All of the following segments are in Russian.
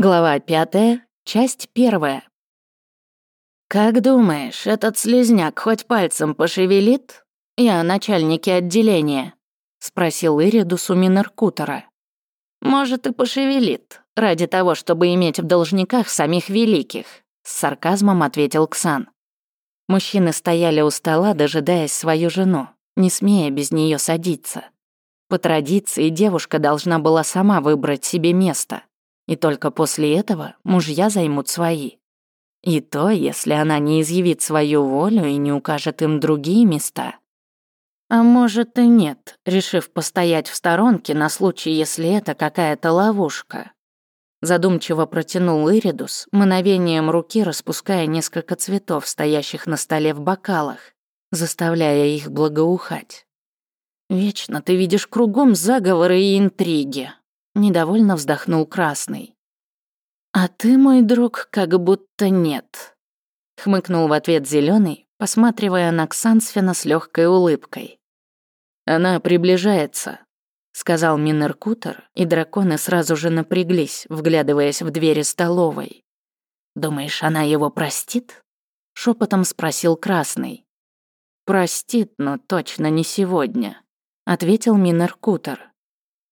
Глава пятая, часть первая. «Как думаешь, этот слезняк хоть пальцем пошевелит? Я начальнике отделения», — спросил Иридус у Минеркутера. «Может, и пошевелит, ради того, чтобы иметь в должниках самих великих», — с сарказмом ответил Ксан. Мужчины стояли у стола, дожидаясь свою жену, не смея без нее садиться. По традиции девушка должна была сама выбрать себе место, и только после этого мужья займут свои. И то, если она не изъявит свою волю и не укажет им другие места. А может и нет, решив постоять в сторонке на случай, если это какая-то ловушка. Задумчиво протянул Иридус, мановением руки распуская несколько цветов, стоящих на столе в бокалах, заставляя их благоухать. «Вечно ты видишь кругом заговоры и интриги», Недовольно вздохнул Красный. «А ты, мой друг, как будто нет», — хмыкнул в ответ Зеленый, посматривая на Ксансфена с легкой улыбкой. «Она приближается», — сказал Минеркутер, и драконы сразу же напряглись, вглядываясь в двери столовой. «Думаешь, она его простит?» — шепотом спросил Красный. «Простит, но точно не сегодня», — ответил Минеркутер.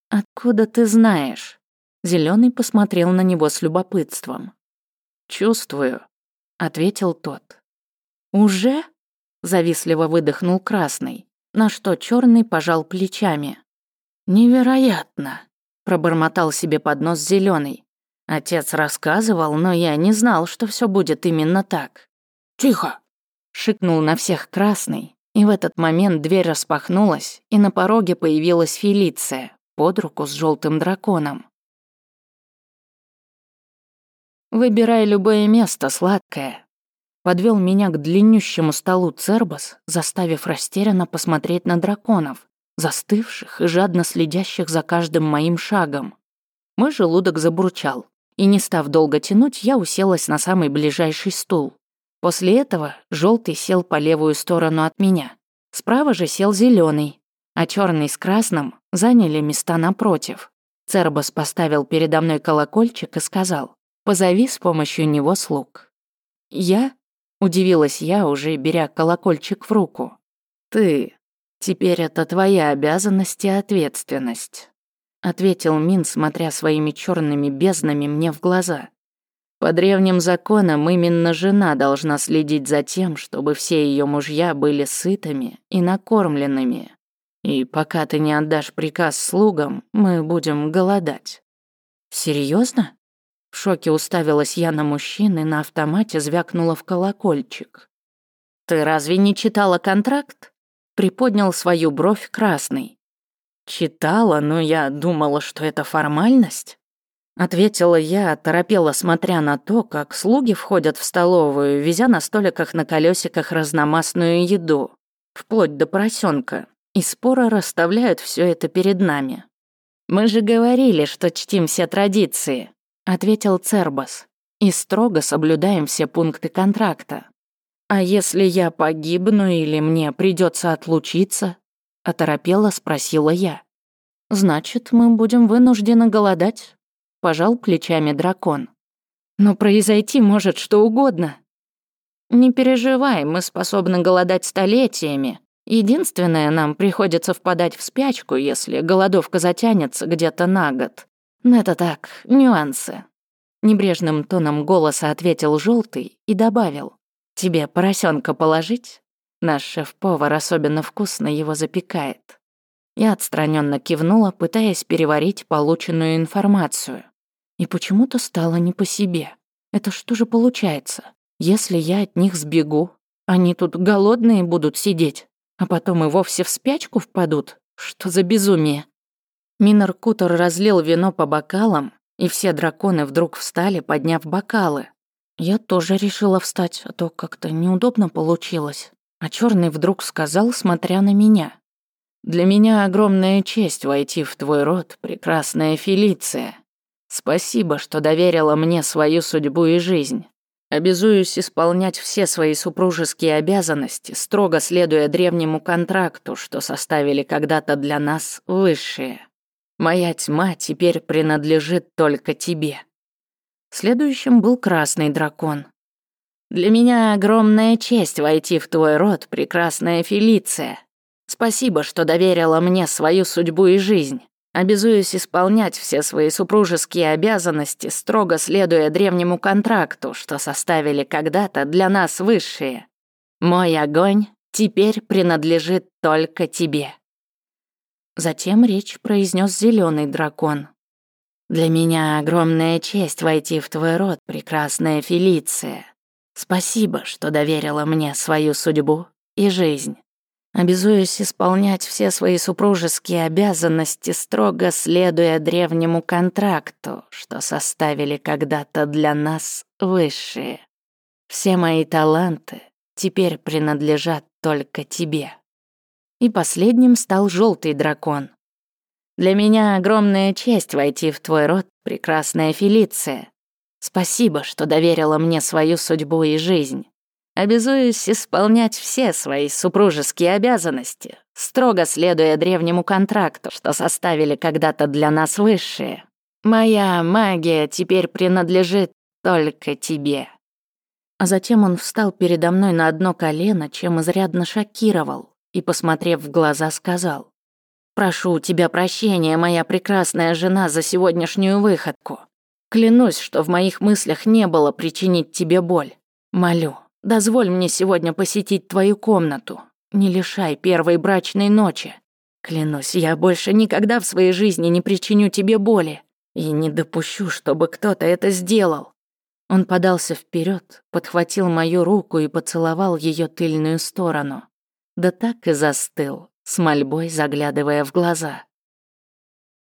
«Откуда ты знаешь?» Зеленый посмотрел на него с любопытством. «Чувствую», — ответил тот. «Уже?» — завистливо выдохнул Красный, на что черный пожал плечами. «Невероятно!» — пробормотал себе под нос Зеленый. Отец рассказывал, но я не знал, что все будет именно так. «Тихо!» — шикнул на всех Красный, и в этот момент дверь распахнулась, и на пороге появилась Фелиция, под руку с желтым драконом. «Выбирай любое место, сладкое», подвел меня к длиннющему столу Цербас, заставив растерянно посмотреть на драконов, застывших и жадно следящих за каждым моим шагом. Мой желудок забурчал, и не став долго тянуть, я уселась на самый ближайший стул. После этого желтый сел по левую сторону от меня. Справа же сел зеленый, а черный с красным заняли места напротив. Цербас поставил передо мной колокольчик и сказал, «Позови с помощью него слуг». «Я?» — удивилась я, уже беря колокольчик в руку. «Ты. Теперь это твоя обязанность и ответственность», — ответил Мин, смотря своими черными безднами мне в глаза. «По древним законам именно жена должна следить за тем, чтобы все ее мужья были сытыми и накормленными, и пока ты не отдашь приказ слугам, мы будем голодать». Серьезно? В шоке уставилась я на мужчин и на автомате звякнула в колокольчик. «Ты разве не читала контракт?» Приподнял свою бровь красный. «Читала, но я думала, что это формальность». Ответила я, торопела, смотря на то, как слуги входят в столовую, везя на столиках на колесиках разномастную еду, вплоть до поросенка и споро расставляют все это перед нами. «Мы же говорили, что чтим все традиции», — ответил Цербас, «и строго соблюдаем все пункты контракта. А если я погибну или мне придется отлучиться?» — оторопела спросила я. «Значит, мы будем вынуждены голодать», — пожал плечами дракон. «Но произойти может что угодно». «Не переживай, мы способны голодать столетиями», Единственное, нам приходится впадать в спячку, если голодовка затянется где-то на год. Но это так, нюансы. Небрежным тоном голоса ответил желтый и добавил. «Тебе поросенка положить? Наш шеф-повар особенно вкусно его запекает». Я отстраненно кивнула, пытаясь переварить полученную информацию. И почему-то стало не по себе. Это что же получается? Если я от них сбегу, они тут голодные будут сидеть, а потом и вовсе в спячку впадут. Что за безумие? Минор Кутер разлил вино по бокалам, и все драконы вдруг встали, подняв бокалы. Я тоже решила встать, а то как-то неудобно получилось. А черный вдруг сказал, смотря на меня. «Для меня огромная честь войти в твой род, прекрасная Фелиция. Спасибо, что доверила мне свою судьбу и жизнь. Обязуюсь исполнять все свои супружеские обязанности, строго следуя древнему контракту, что составили когда-то для нас высшие. Моя тьма теперь принадлежит только тебе. Следующим был красный дракон. «Для меня огромная честь войти в твой род, прекрасная Фелиция. Спасибо, что доверила мне свою судьбу и жизнь. Обязуюсь исполнять все свои супружеские обязанности, строго следуя древнему контракту, что составили когда-то для нас высшие. Мой огонь теперь принадлежит только тебе». Затем речь произнес зеленый дракон. «Для меня огромная честь войти в твой род, прекрасная Фелиция. Спасибо, что доверила мне свою судьбу и жизнь. Обязуюсь исполнять все свои супружеские обязанности, строго следуя древнему контракту, что составили когда-то для нас высшие. Все мои таланты теперь принадлежат только тебе. И последним стал желтый дракон. Для меня огромная честь войти в твой род, прекрасная Фелиция. Спасибо, что доверила мне свою судьбу и жизнь. Обязуюсь исполнять все свои супружеские обязанности, строго следуя древнему контракту, что составили когда-то для нас высшие. Моя магия теперь принадлежит только тебе. А затем он встал передо мной на одно колено, чем изрядно шокировал, и, посмотрев в глаза, сказал, «Прошу у тебя прощения, моя прекрасная жена, за сегодняшнюю выходку. Клянусь, что в моих мыслях не было причинить тебе боль. Молю, Дозволь мне сегодня посетить твою комнату. Не лишай первой брачной ночи. Клянусь, я больше никогда в своей жизни не причиню тебе боли и не допущу, чтобы кто-то это сделал. Он подался вперед, подхватил мою руку и поцеловал ее тыльную сторону. Да так и застыл, с мольбой заглядывая в глаза.